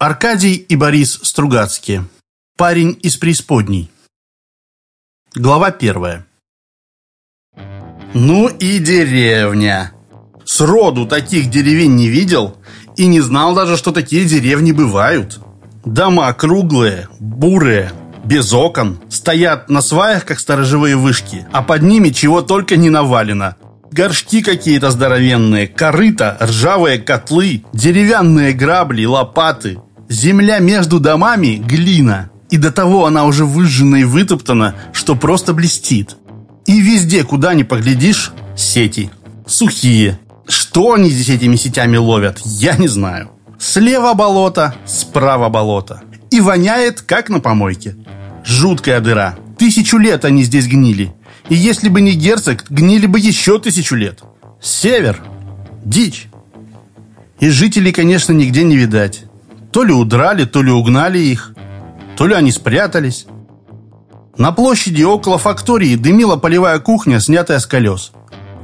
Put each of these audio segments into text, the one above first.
Аркадий и Борис Стругацкие. Парень из преисподней. Глава первая. Ну и деревня. Сроду таких деревень не видел и не знал даже, что такие деревни бывают. Дома круглые, бурые, без окон, стоят на сваях, как сторожевые вышки, а под ними чего только не навалено. Горшки какие-то здоровенные, корыта, ржавые котлы, деревянные грабли, лопаты. Земля между домами – глина. И до того она уже выжжена и вытоптана, что просто блестит. И везде, куда ни поглядишь, сети. Сухие. Что они здесь этими сетями ловят, я не знаю. Слева болото, справа болото. И воняет, как на помойке. Жуткая дыра. Тысячу лет они здесь гнили. И если бы не герцог, гнили бы еще тысячу лет. Север. Дичь. И жителей, конечно, нигде не видать. То ли удрали, то ли угнали их, то ли они спрятались. На площади около фактории дымила полевая кухня, снятая с колес.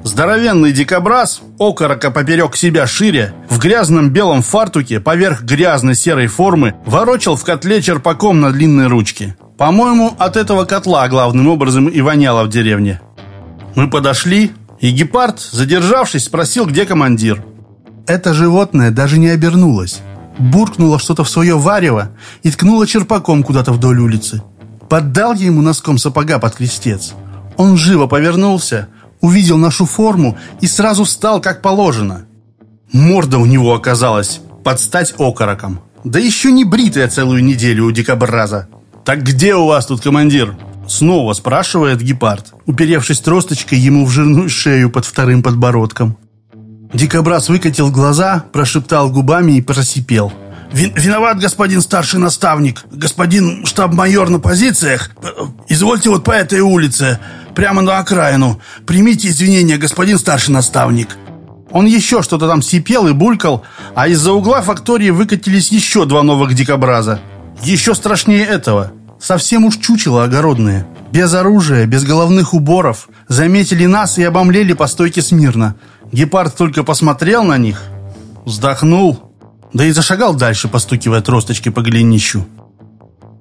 Здоровенный дикобраз, окорока поперек себя шире, в грязном белом фартуке, поверх грязной серой формы, ворочал в котле черпаком на длинной ручке. По-моему, от этого котла главным образом и воняло в деревне. Мы подошли, и гепард, задержавшись, спросил, где командир. Это животное даже не обернулось. Буркнуло что-то в свое варево и ткнуло черпаком куда-то вдоль улицы. Поддал я ему носком сапога под крестец. Он живо повернулся, увидел нашу форму и сразу встал, как положено. Морда у него оказалась под стать окороком. Да еще не бритая целую неделю у дикобраза. «Так где у вас тут командир?» Снова спрашивает гепард, уперевшись тросточкой ему в жирную шею под вторым подбородком. Дикобраз выкатил глаза, прошептал губами и просипел. «Виноват, господин старший наставник, господин штаб-майор на позициях. Извольте вот по этой улице, прямо на окраину. Примите извинения, господин старший наставник». Он еще что-то там сипел и булькал, а из-за угла фактории выкатились еще два новых дикобраза. Еще страшнее этого. Совсем уж чучело огородные. Без оружия, без головных уборов. Заметили нас и обомлели по стойке смирно. Гепард только посмотрел на них, вздохнул, да и зашагал дальше, постукивая тросточкой по голенищу.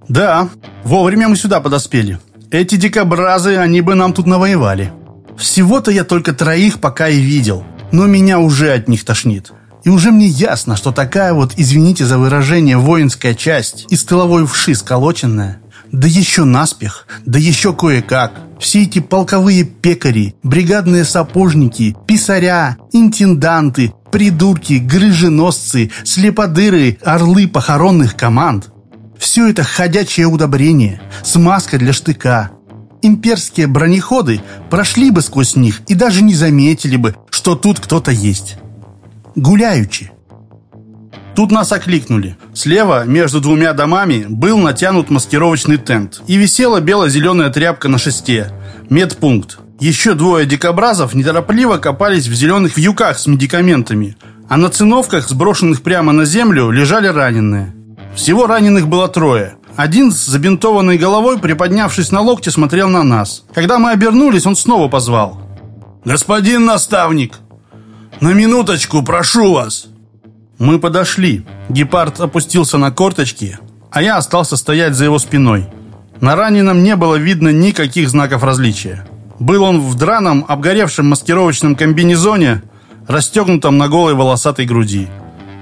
Да, вовремя мы сюда подоспели. Эти дикобразы, они бы нам тут навоевали. Всего-то я только троих пока и видел, но меня уже от них тошнит. И уже мне ясно, что такая вот, извините за выражение, воинская часть, из тыловой вши сколоченная, да еще наспех, да еще кое-как. Все эти полковые пекари, бригадные сапожники, писаря, интенданты, придурки, грыженосцы, слеподыры, орлы похоронных команд. Все это ходячее удобрение, смазка для штыка. Имперские бронеходы прошли бы сквозь них и даже не заметили бы, что тут кто-то есть. Гуляючи. Тут нас окликнули. Слева, между двумя домами, был натянут маскировочный тент. И висела бело-зеленая тряпка на шесте. Медпункт. Еще двое дикобразов неторопливо копались в зеленых вьюках с медикаментами. А на циновках, сброшенных прямо на землю, лежали раненые. Всего раненых было трое. Один с забинтованной головой, приподнявшись на локте, смотрел на нас. Когда мы обернулись, он снова позвал. «Господин наставник! На минуточку, прошу вас!» Мы подошли. Гепард опустился на корточки, а я остался стоять за его спиной. На раненом не было видно никаких знаков различия. Был он в драном, обгоревшем маскировочном комбинезоне, расстегнутом на голой волосатой груди.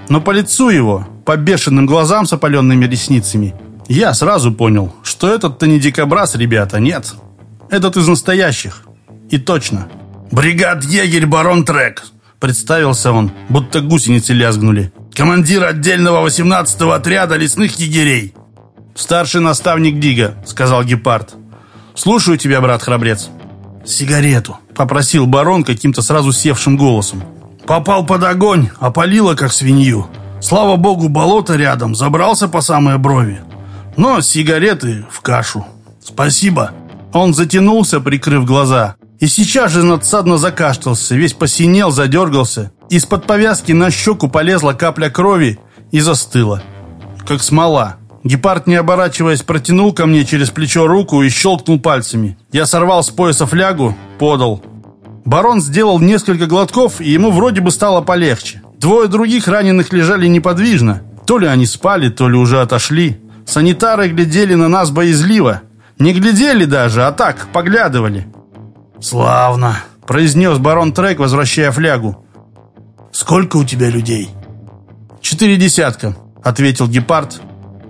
Но по лицу его, по бешеным глазам с опаленными ресницами, я сразу понял, что этот-то не дикобраз, ребята, нет. Этот из настоящих. И точно. «Бригад-егерь барон Трек», Представился он, будто гусеницы лязгнули. «Командир отдельного 18-го отряда лесных егерей!» «Старший наставник Дига», — сказал Гепард. «Слушаю тебя, брат-храбрец». «Сигарету», — попросил барон каким-то сразу севшим голосом. «Попал под огонь, опалило, как свинью. Слава богу, болото рядом, забрался по самые брови. Но сигареты в кашу. Спасибо». Он затянулся, прикрыв глаза. И сейчас же надсадно закашлялся, весь посинел, задергался. Из-под повязки на щеку полезла капля крови и застыла. Как смола. Гепард, не оборачиваясь, протянул ко мне через плечо руку и щелкнул пальцами. Я сорвал с пояса флягу, подал. Барон сделал несколько глотков, и ему вроде бы стало полегче. Двое других раненых лежали неподвижно. То ли они спали, то ли уже отошли. Санитары глядели на нас боязливо. Не глядели даже, а так, поглядывали. «Славно», — произнес барон Трек, возвращая флягу. «Сколько у тебя людей?» «Четыре десятка», — ответил гепард.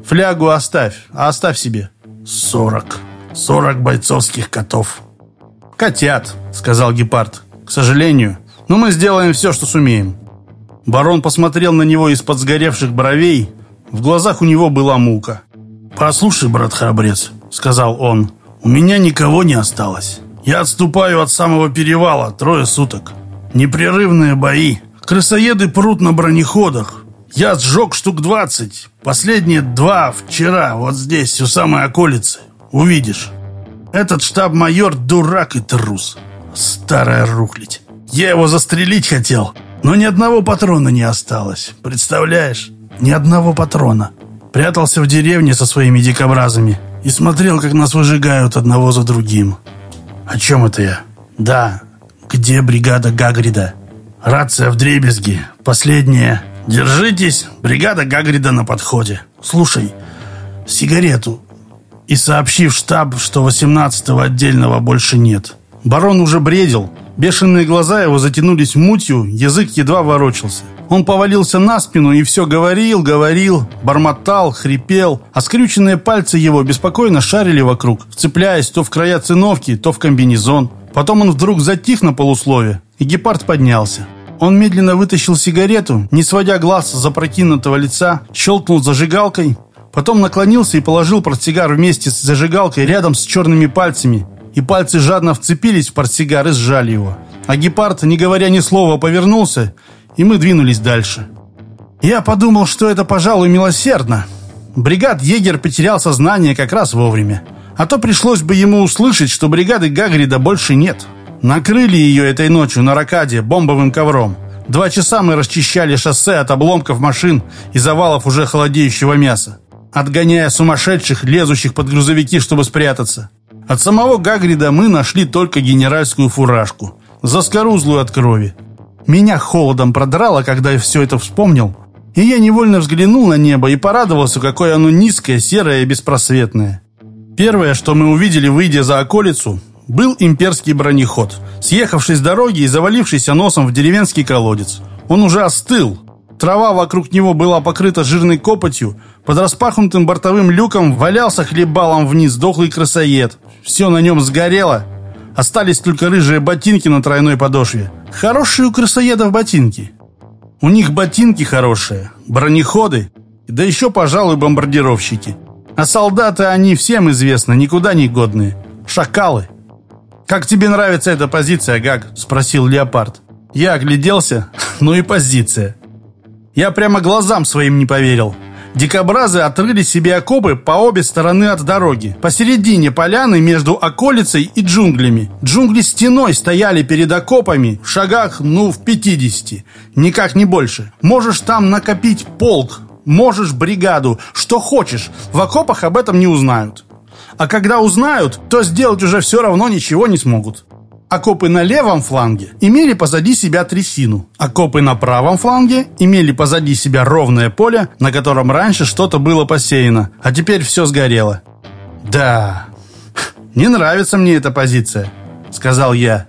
«Флягу оставь, а оставь себе». «Сорок. Сорок бойцовских котов». «Котят», — сказал гепард. «К сожалению. Но мы сделаем все, что сумеем». Барон посмотрел на него из-под сгоревших бровей. В глазах у него была мука. «Послушай, брат-храбрец», — сказал он, — «у меня никого не осталось. Я отступаю от самого перевала трое суток. Непрерывные бои. Крысоеды прут на бронеходах. Я сжег штук двадцать. Последние два вчера, вот здесь, у самой околицы. Увидишь. Этот штаб-майор дурак и трус. Старая рухлядь. Я его застрелить хотел, но ни одного патрона не осталось. Представляешь? Ни одного патрона. Прятался в деревне со своими дикобразами и смотрел, как нас выжигают одного за другим. О чем это я? Да, где бригада Гагрида? Рация в дребезги. Последняя. Держитесь, бригада Гагрида на подходе. Слушай, сигарету. И сообщи в штаб, что 18-го отдельного больше нет. Барон уже бредил. Бешеные глаза его затянулись мутью, язык едва ворочался. Он повалился на спину и все говорил, говорил, бормотал, хрипел, а скрюченные пальцы его беспокойно шарили вокруг, вцепляясь то в края циновки, то в комбинезон. Потом он вдруг затих на полуслове, и гепард поднялся. Он медленно вытащил сигарету, не сводя глаз с запрокинутого лица, щелкнул зажигалкой, потом наклонился и положил портсигар вместе с зажигалкой рядом с черными пальцами, и пальцы жадно вцепились в портсигар и сжали его. А гепард, не говоря ни слова, повернулся и мы двинулись дальше. Я подумал, что это, пожалуй, милосердно. Бригад Егер потерял сознание как раз вовремя. А то пришлось бы ему услышать, что бригады Гагрида больше нет. Накрыли ее этой ночью на ракаде бомбовым ковром. Два часа мы расчищали шоссе от обломков машин и завалов уже холодеющего мяса, отгоняя сумасшедших, лезущих под грузовики, чтобы спрятаться. От самого Гагрида мы нашли только генеральскую фуражку, заскорузлую от крови. Меня холодом продрало, когда я все это вспомнил, и я невольно взглянул на небо и порадовался, какое оно низкое, серое и беспросветное. Первое, что мы увидели, выйдя за околицу, был имперский бронеход, съехавший с дороги и завалившийся носом в деревенский колодец. Он уже остыл. Трава вокруг него была покрыта жирной копотью. Под распахнутым бортовым люком валялся хлебалом вниз дохлый красоед. Все на нем сгорело, Остались только рыжие ботинки на тройной подошве. Хорошие у красоедов ботинки. У них ботинки хорошие, бронеходы, да еще, пожалуй, бомбардировщики. А солдаты они всем известно, никуда не годные. Шакалы. «Как тебе нравится эта позиция, Гаг?» – спросил Леопард. Я огляделся. Ну и позиция. Я прямо глазам своим не поверил. Дикобразы отрыли себе окопы по обе стороны от дороги. Посередине поляны между околицей и джунглями. Джунгли стеной стояли перед окопами в шагах, ну, в 50. Никак не больше. Можешь там накопить полк, можешь бригаду, что хочешь. В окопах об этом не узнают. А когда узнают, то сделать уже все равно ничего не смогут. Окопы на левом фланге имели позади себя трясину. Окопы на правом фланге имели позади себя ровное поле, на котором раньше что-то было посеяно, а теперь все сгорело. «Да, не нравится мне эта позиция», — сказал я.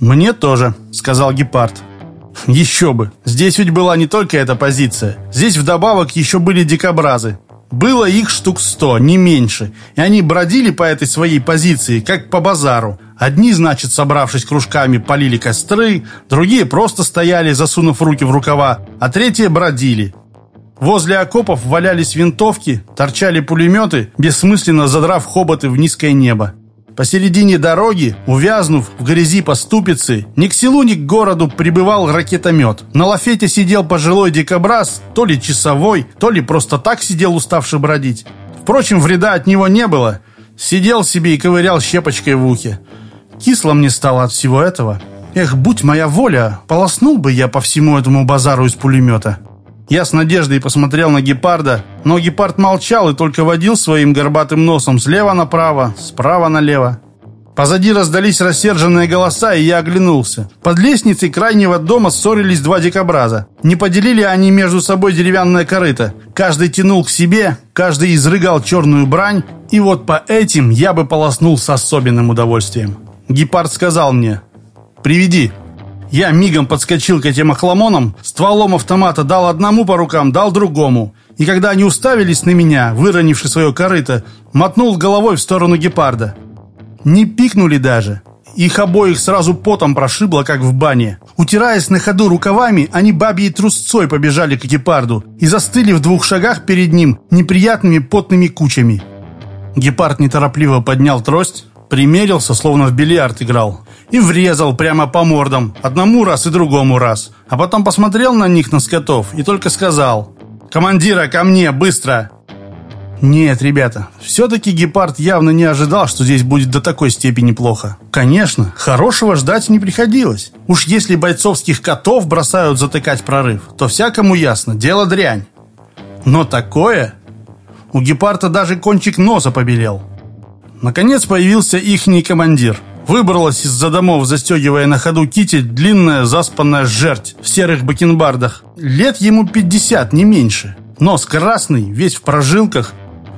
«Мне тоже», — сказал Гепард. «Еще бы! Здесь ведь была не только эта позиция. Здесь вдобавок еще были дикобразы. Было их штук сто, не меньше, и они бродили по этой своей позиции, как по базару. Одни, значит, собравшись кружками, полили костры, другие просто стояли, засунув руки в рукава, а третьи бродили. Возле окопов валялись винтовки, торчали пулеметы, бессмысленно задрав хоботы в низкое небо. Посередине дороги, увязнув в грязи по ступице, ни к селу, ни к городу прибывал ракетомет. На лафете сидел пожилой дикобраз, то ли часовой, то ли просто так сидел уставший бродить. Впрочем, вреда от него не было. Сидел себе и ковырял щепочкой в ухе. Кисло мне стало от всего этого. Эх, будь моя воля, полоснул бы я по всему этому базару из пулемета. Я с надеждой посмотрел на гепарда, но гепард молчал и только водил своим горбатым носом слева направо, справа налево. Позади раздались рассерженные голоса, и я оглянулся. Под лестницей крайнего дома ссорились два дикобраза. Не поделили они между собой деревянное корыто. Каждый тянул к себе, каждый изрыгал черную брань, и вот по этим я бы полоснул с особенным удовольствием. Гепард сказал мне «Приведи». Я мигом подскочил к этим охламонам, стволом автомата дал одному по рукам, дал другому. И когда они уставились на меня, выронивши свое корыто, мотнул головой в сторону гепарда. Не пикнули даже. Их обоих сразу потом прошибло, как в бане. Утираясь на ходу рукавами, они бабьей трусцой побежали к гепарду и застыли в двух шагах перед ним неприятными потными кучами. Гепард неторопливо поднял трость, примерился, словно в бильярд играл, и врезал прямо по мордам, одному раз и другому раз. А потом посмотрел на них, на скотов, и только сказал «Командира, ко мне, быстро!» Нет, ребята, все-таки Гепард явно не ожидал, что здесь будет до такой степени плохо. Конечно, хорошего ждать не приходилось. Уж если бойцовских котов бросают затыкать прорыв, то всякому ясно, дело дрянь. Но такое... У Гепарда даже кончик носа побелел. Наконец появился ихний командир. Выбралась из-за домов, застегивая на ходу китель, длинная заспанная жерть в серых бакенбардах. Лет ему 50, не меньше. Нос красный, весь в прожилках,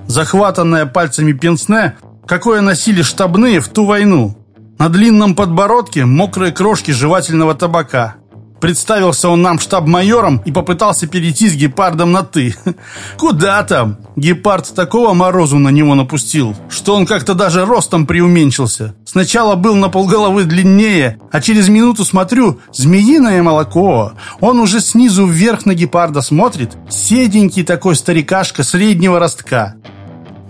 захватанное пальцами пенсне, какое носили штабные в ту войну. На длинном подбородке мокрые крошки жевательного табака. Представился он нам штаб-майором и попытался перейти с гепардом на «ты». Куда там? Гепард такого морозу на него напустил, что он как-то даже ростом преуменьшился. Сначала был на полголовы длиннее, а через минуту смотрю, змеиное молоко. Он уже снизу вверх на гепарда смотрит, седенький такой старикашка среднего ростка.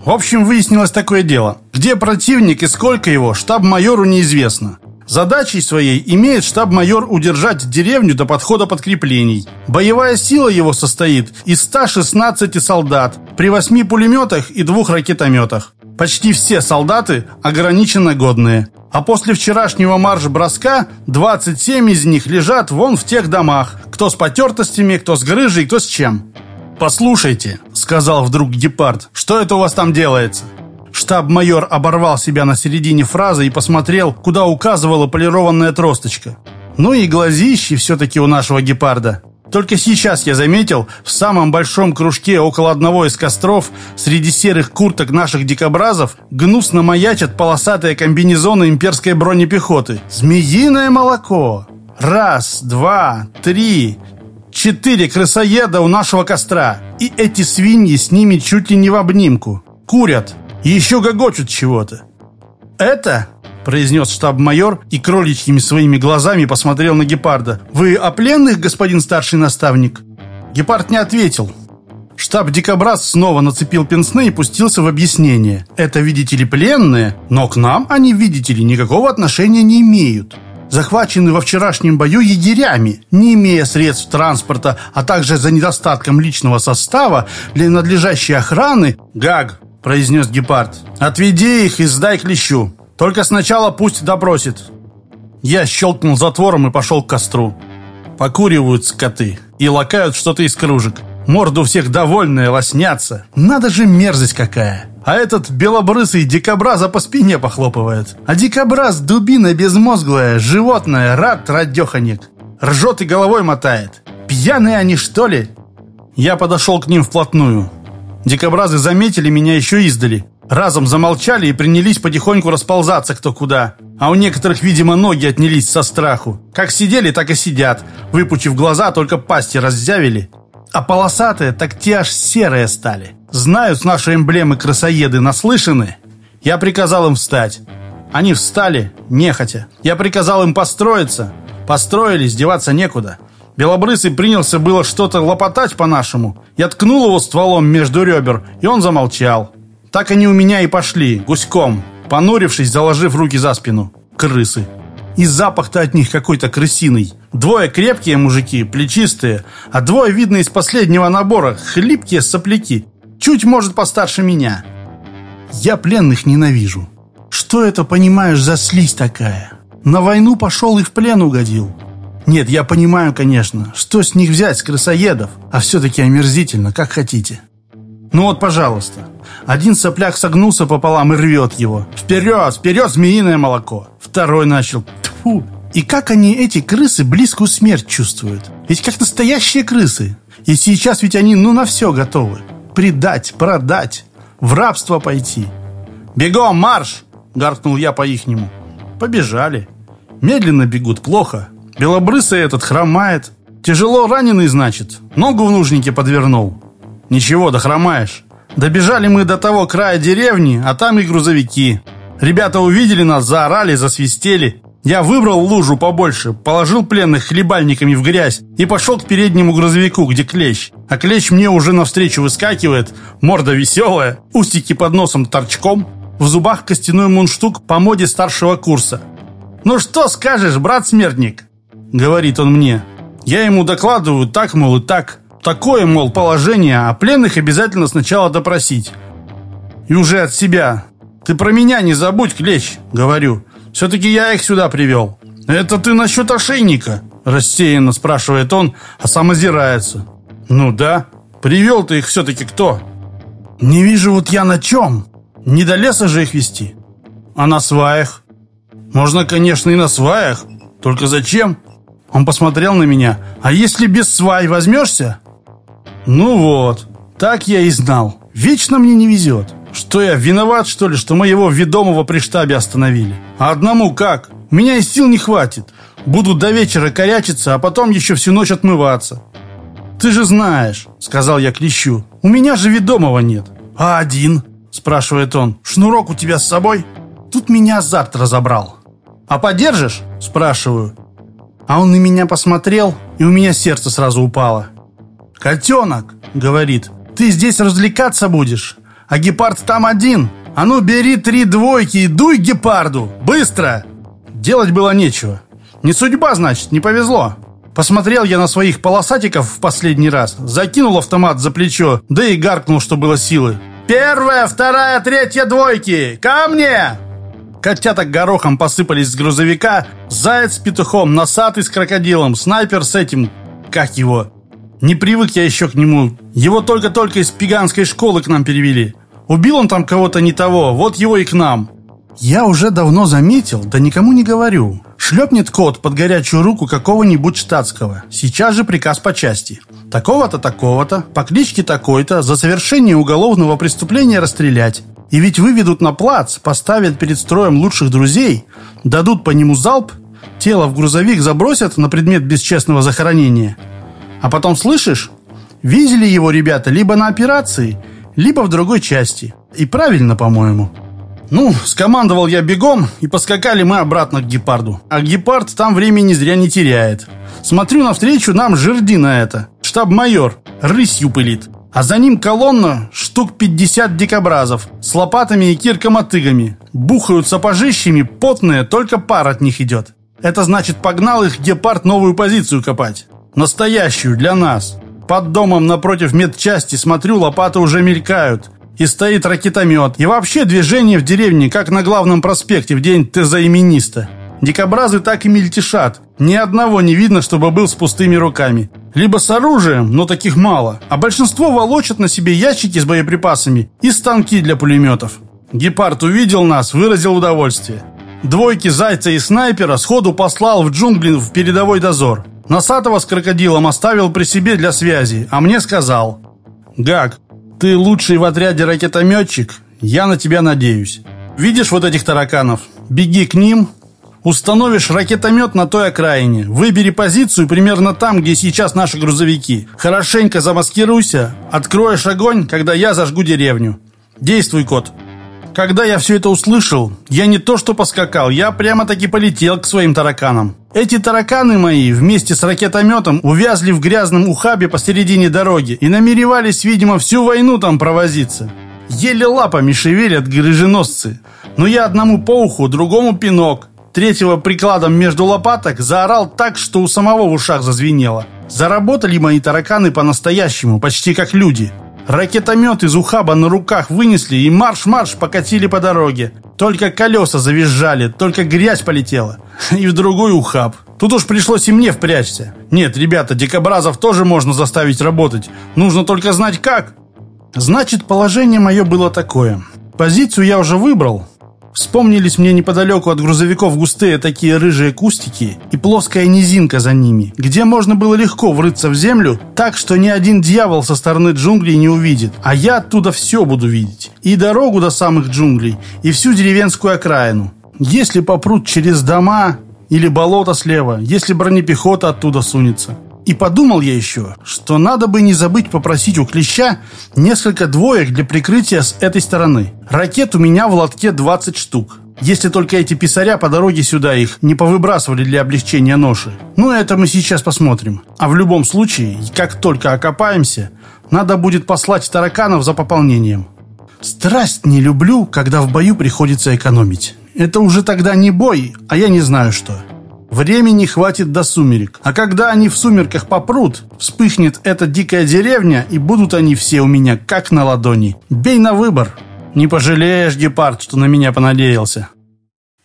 В общем, выяснилось такое дело. Где противник и сколько его, штаб-майору неизвестно. Задачей своей имеет штаб-майор удержать деревню до подхода подкреплений. Боевая сила его состоит из 116 солдат при 8 пулеметах и двух ракетометах. Почти все солдаты ограниченно годные. А после вчерашнего марш-броска 27 из них лежат вон в тех домах. Кто с потертостями, кто с грыжей, кто с чем. «Послушайте», — сказал вдруг Гепард, — «что это у вас там делается?» Штаб-майор оборвал себя на середине фразы и посмотрел, куда указывала полированная тросточка. Ну и глазищи все-таки у нашего гепарда. Только сейчас я заметил, в самом большом кружке около одного из костров, среди серых курток наших дикобразов, гнусно маячат полосатые комбинезоны имперской бронепехоты. Змеиное молоко! Раз, два, три, четыре крысоеда у нашего костра. И эти свиньи с ними чуть ли не в обнимку. Курят. Еще гогочут чего-то. «Это?» – произнес штаб-майор и кроличьими своими глазами посмотрел на Гепарда. «Вы о пленных, господин старший наставник?» Гепард не ответил. Штаб-дикобраз снова нацепил пенсны и пустился в объяснение. «Это, видите ли, пленные, но к нам они, видите ли, никакого отношения не имеют» захвачены во вчерашнем бою егерями, не имея средств транспорта, а также за недостатком личного состава для надлежащей охраны. Гаг, — произнес гепард. «Отведи их и сдай клещу. Только сначала пусть допросит». Я щелкнул затвором и пошел к костру. Покуривают скоты и лакают что-то из кружек. Морду всех довольная, лоснятся. Надо же мерзость какая. А этот белобрысый дикобраза по спине похлопывает. А дикобраз дубина безмозглая, животное, рад радеханик. Ржет и головой мотает. Пьяные они, что ли? Я подошел к ним вплотную. Дикобразы заметили меня еще издали. Разом замолчали и принялись потихоньку расползаться кто куда. А у некоторых, видимо, ноги отнялись со страху. Как сидели, так и сидят. Выпучив глаза, только пасти раззявили. А полосатые, так те аж серые стали. Знают наши эмблемы красоеды, наслышаны. Я приказал им встать. Они встали, нехотя. Я приказал им построиться. Построились, деваться некуда. Белобрысый принялся было что-то лопотать по-нашему. Я ткнул его стволом между ребер, и он замолчал. Так они у меня и пошли, гуськом, понурившись, заложив руки за спину. Крысы. И запах-то от них какой-то крысиный. Двое крепкие мужики, плечистые, а двое, видно, из последнего набора, хлипкие сопляки. Чуть, может, постарше меня. Я пленных ненавижу. Что это, понимаешь, за слизь такая? На войну пошел и в плен угодил. Нет, я понимаю, конечно, что с них взять, с крысоедов, а все-таки омерзительно, как хотите. Ну вот, пожалуйста. Один сопляк согнулся пополам и рвет его. Вперед, вперед, змеиное молоко. Второй начал. Тьфу. И как они, эти крысы, близкую смерть чувствуют? Ведь как настоящие крысы. И сейчас ведь они, ну, на все готовы. Предать, продать, в рабство пойти. «Бегом, марш!» — гаркнул я по-ихнему. Побежали. Медленно бегут, плохо. Белобрысый этот хромает. Тяжело раненый, значит. Ногу в нужнике подвернул. Ничего, дохромаешь. Добежали мы до того края деревни, а там и грузовики. Ребята увидели нас, заорали, засвистели. Я выбрал лужу побольше, положил пленных хлебальниками в грязь и пошел к переднему грузовику, где клещ. А клещ мне уже навстречу выскакивает, морда веселая, устики под носом торчком, в зубах костяной мундштук по моде старшего курса. «Ну что скажешь, брат-смертник?» — говорит он мне. Я ему докладываю так, мол, и так. Такое, мол, положение, а пленных обязательно сначала допросить. И уже от себя. «Ты про меня не забудь, клещ», — говорю. «Все-таки я их сюда привел». «Это ты насчет ошейника?» — рассеянно спрашивает он, а сам озирается. «Ну да. Привел ты их все-таки кто?» «Не вижу вот я на чем. Не до леса же их вести. А на сваях?» «Можно, конечно, и на сваях. Только зачем?» Он посмотрел на меня. «А если без свай возьмешься?» «Ну вот, так я и знал. Вечно мне не везет. Что я, виноват, что ли, что моего ведомого при штабе остановили? А одному как? Меня и сил не хватит. Буду до вечера корячиться, а потом еще всю ночь отмываться». «Ты же знаешь», — сказал я Клещу, — «у меня же ведомого нет». «А один?» — спрашивает он. «Шнурок у тебя с собой?» Тут меня азарт разобрал. «А подержишь?» — спрашиваю. А он на меня посмотрел, и у меня сердце сразу упало. «Котенок!» — говорит. «Ты здесь развлекаться будешь, а гепард там один. А ну, бери три двойки и дуй гепарду! Быстро!» Делать было нечего. Не судьба, значит, не повезло. Посмотрел я на своих полосатиков в последний раз, закинул автомат за плечо, да и гаркнул, что было силы. «Первая, вторая, третья двойки! Ко мне!» Котята горохом посыпались с грузовика, заяц с петухом, носатый с крокодилом, снайпер с этим... Как его? Не привык я еще к нему. Его только-только из пиганской школы к нам перевели. Убил он там кого-то не того, вот его и к нам. Я уже давно заметил, да никому не говорю. Шлепнет кот под горячую руку какого-нибудь штатского. Сейчас же приказ по части. Такого-то, такого-то, по кличке такой-то, за совершение уголовного преступления расстрелять. И ведь выведут на плац, поставят перед строем лучших друзей, дадут по нему залп, тело в грузовик забросят на предмет бесчестного захоронения. А потом, слышишь, видели его ребята либо на операции, либо в другой части. И правильно, по-моему. Ну, скомандовал я бегом, и поскакали мы обратно к гепарду. А гепард там времени зря не теряет. Смотрю навстречу нам жердина это. Штаб-майор. Рысью пылит. А за ним колонна штук 50 дикобразов с лопатами и киркомотыгами. Бухают сапожищами, потные, только пар от них идет. Это значит, погнал их гепард новую позицию копать. Настоящую, для нас. Под домом напротив медчасти, смотрю, лопаты уже мелькают. И стоит ракетомет. И вообще движение в деревне, как на главном проспекте в день тезаимениста. Дикобразы так и мельтешат. Ни одного не видно, чтобы был с пустыми руками. Либо с оружием, но таких мало. А большинство волочат на себе ящики с боеприпасами и станки для пулеметов. Гепард увидел нас, выразил удовольствие. Двойки зайца и снайпера сходу послал в джунгли в передовой дозор. Носатого с крокодилом оставил при себе для связи, а мне сказал. «Гак, ты лучший в отряде ракетометчик, я на тебя надеюсь. Видишь вот этих тараканов? Беги к ним, Установишь ракетомет на той окраине. Выбери позицию примерно там, где сейчас наши грузовики. Хорошенько замаскируйся. Откроешь огонь, когда я зажгу деревню. Действуй, кот. Когда я все это услышал, я не то что поскакал, я прямо-таки полетел к своим тараканам. Эти тараканы мои вместе с ракетометом увязли в грязном ухабе посередине дороги и намеревались, видимо, всю войну там провозиться. Еле лапами шевелят грыженосцы. Но я одному по уху, другому пинок, Третьего прикладом между лопаток заорал так, что у самого в ушах зазвенело. Заработали мои тараканы по-настоящему, почти как люди. Ракетомет из ухаба на руках вынесли и марш-марш покатили по дороге. Только колеса завизжали, только грязь полетела. И в другой ухаб. Тут уж пришлось и мне впрячься. Нет, ребята, дикобразов тоже можно заставить работать. Нужно только знать как. Значит, положение мое было такое. Позицию я уже выбрал. Вспомнились мне неподалеку от грузовиков густые такие рыжие кустики и плоская низинка за ними, где можно было легко врыться в землю, так что ни один дьявол со стороны джунглей не увидит, а я оттуда все буду видеть. И дорогу до самых джунглей, и всю деревенскую окраину. Если попрут через дома или болото слева, если бронепехота оттуда сунется. И подумал я еще, что надо бы не забыть попросить у Клеща несколько двоек для прикрытия с этой стороны. Ракет у меня в лотке 20 штук. Если только эти писаря по дороге сюда их не повыбрасывали для облегчения ноши. Ну, это мы сейчас посмотрим. А в любом случае, как только окопаемся, надо будет послать тараканов за пополнением. Страсть не люблю, когда в бою приходится экономить. Это уже тогда не бой, а я не знаю что. Времени хватит до сумерек. А когда они в сумерках попрут, вспыхнет эта дикая деревня, и будут они все у меня как на ладони. Бей на выбор. Не пожалеешь, гепард, что на меня понадеялся.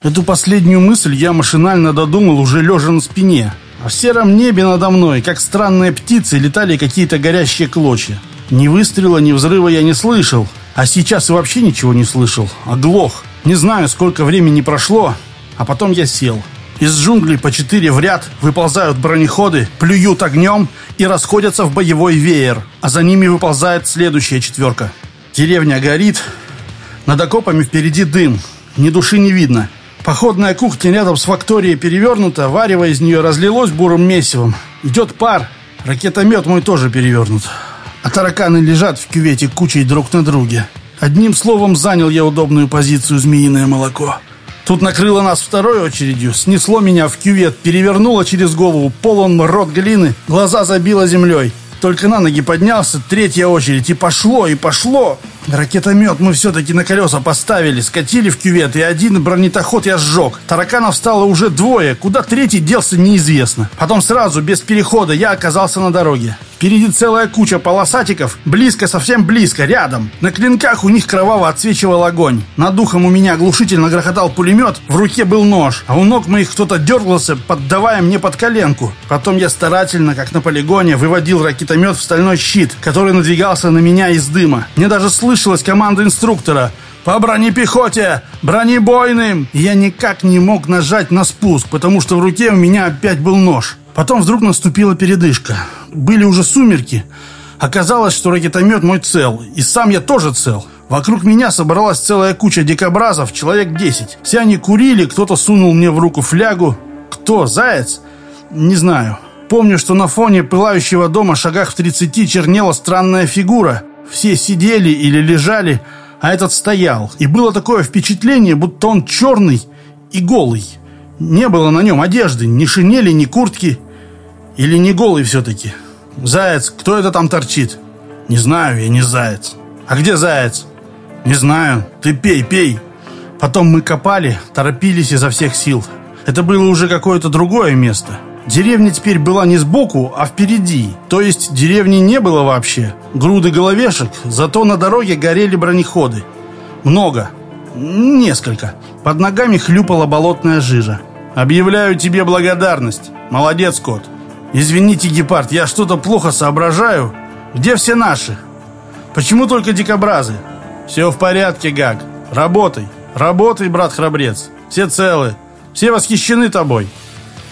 Эту последнюю мысль я машинально додумал уже лежа на спине. А в сером небе надо мной, как странные птицы, летали какие-то горящие клочья. Ни выстрела, ни взрыва я не слышал. А сейчас вообще ничего не слышал. Оглох. Не знаю, сколько времени прошло, а потом я сел. Из джунглей по четыре в ряд выползают бронеходы, плюют огнем и расходятся в боевой веер, а за ними выползает следующая четверка. Деревня горит, над окопами впереди дым, ни души не видно. Походная кухня рядом с факторией перевернута, варево из нее разлилось бурым месивом. Идет пар, ракетомет мой тоже перевернут. А тараканы лежат в кювете кучей друг на друге. Одним словом, занял я удобную позицию «Змеиное молоко». Тут накрыло нас второй очередью, снесло меня в кювет, перевернуло через голову, полон рот глины, глаза забило землей. Только на ноги поднялся, третья очередь, и пошло, и пошло. Ракетомет мы все-таки на колеса поставили, скатили в кювет, и один бронетоход я сжег. Тараканов стало уже двое, куда третий делся неизвестно. Потом сразу, без перехода, я оказался на дороге. Впереди целая куча полосатиков, близко, совсем близко, рядом. На клинках у них кроваво отсвечивал огонь. Над духом у меня оглушительно грохотал пулемет, в руке был нож, а у ног моих кто-то дергался, поддавая мне под коленку. Потом я старательно, как на полигоне, выводил ракетомет в стальной щит, который надвигался на меня из дыма. Мне даже слышалась команда инструктора «По бронепехоте! Бронебойным!» Я никак не мог нажать на спуск, потому что в руке у меня опять был нож. Потом вдруг наступила передышка. Были уже сумерки. Оказалось, что ракетомет мой цел, и сам я тоже цел. Вокруг меня собралась целая куча дикобразов, человек 10. Все они курили, кто-то сунул мне в руку флягу. Кто? Заяц? Не знаю. Помню, что на фоне пылающего дома шагах в 30 чернела странная фигура. Все сидели или лежали, а этот стоял. И было такое впечатление, будто он черный и голый. Не было на нем одежды, ни шинели, ни куртки. Или не голый все-таки? Заяц, кто это там торчит? Не знаю, я не заяц. А где заяц? Не знаю. Ты пей, пей. Потом мы копали, торопились изо всех сил. Это было уже какое-то другое место. Деревня теперь была не сбоку, а впереди. То есть деревни не было вообще. Груды головешек, зато на дороге горели бронеходы. Много. Несколько. Под ногами хлюпала болотная жижа. «Объявляю тебе благодарность. Молодец, кот. Извините, гепард, я что-то плохо соображаю. Где все наши? Почему только дикобразы? Все в порядке, Гаг. Работай. Работай, брат-храбрец. Все целы. Все восхищены тобой».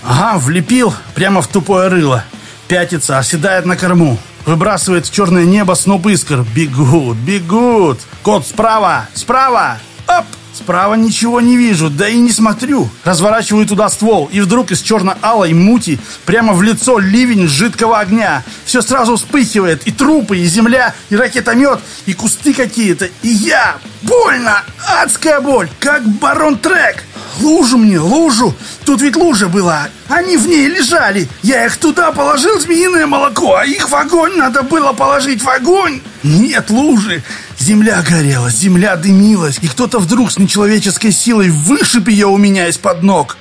«Ага, влепил прямо в тупое рыло. Пятится, оседает на корму. Выбрасывает в черное небо сноп искр. Бегут, бегут. Кот справа, справа. Оп! Справа ничего не вижу, да и не смотрю. Разворачиваю туда ствол, и вдруг из черно-алой мути прямо в лицо ливень жидкого огня. Все сразу вспыхивает, и трупы, и земля, и ракетомет, и кусты какие-то, и я. Больно! Адская боль, как барон Трек. Лужу мне, лужу! Тут ведь лужа была. Они в ней лежали. Я их туда положил, змеиное молоко, а их в огонь надо было положить в огонь. Нет лужи. Земля горела, земля дымилась, и кто-то вдруг с нечеловеческой силой вышиб ее у меня из-под ног.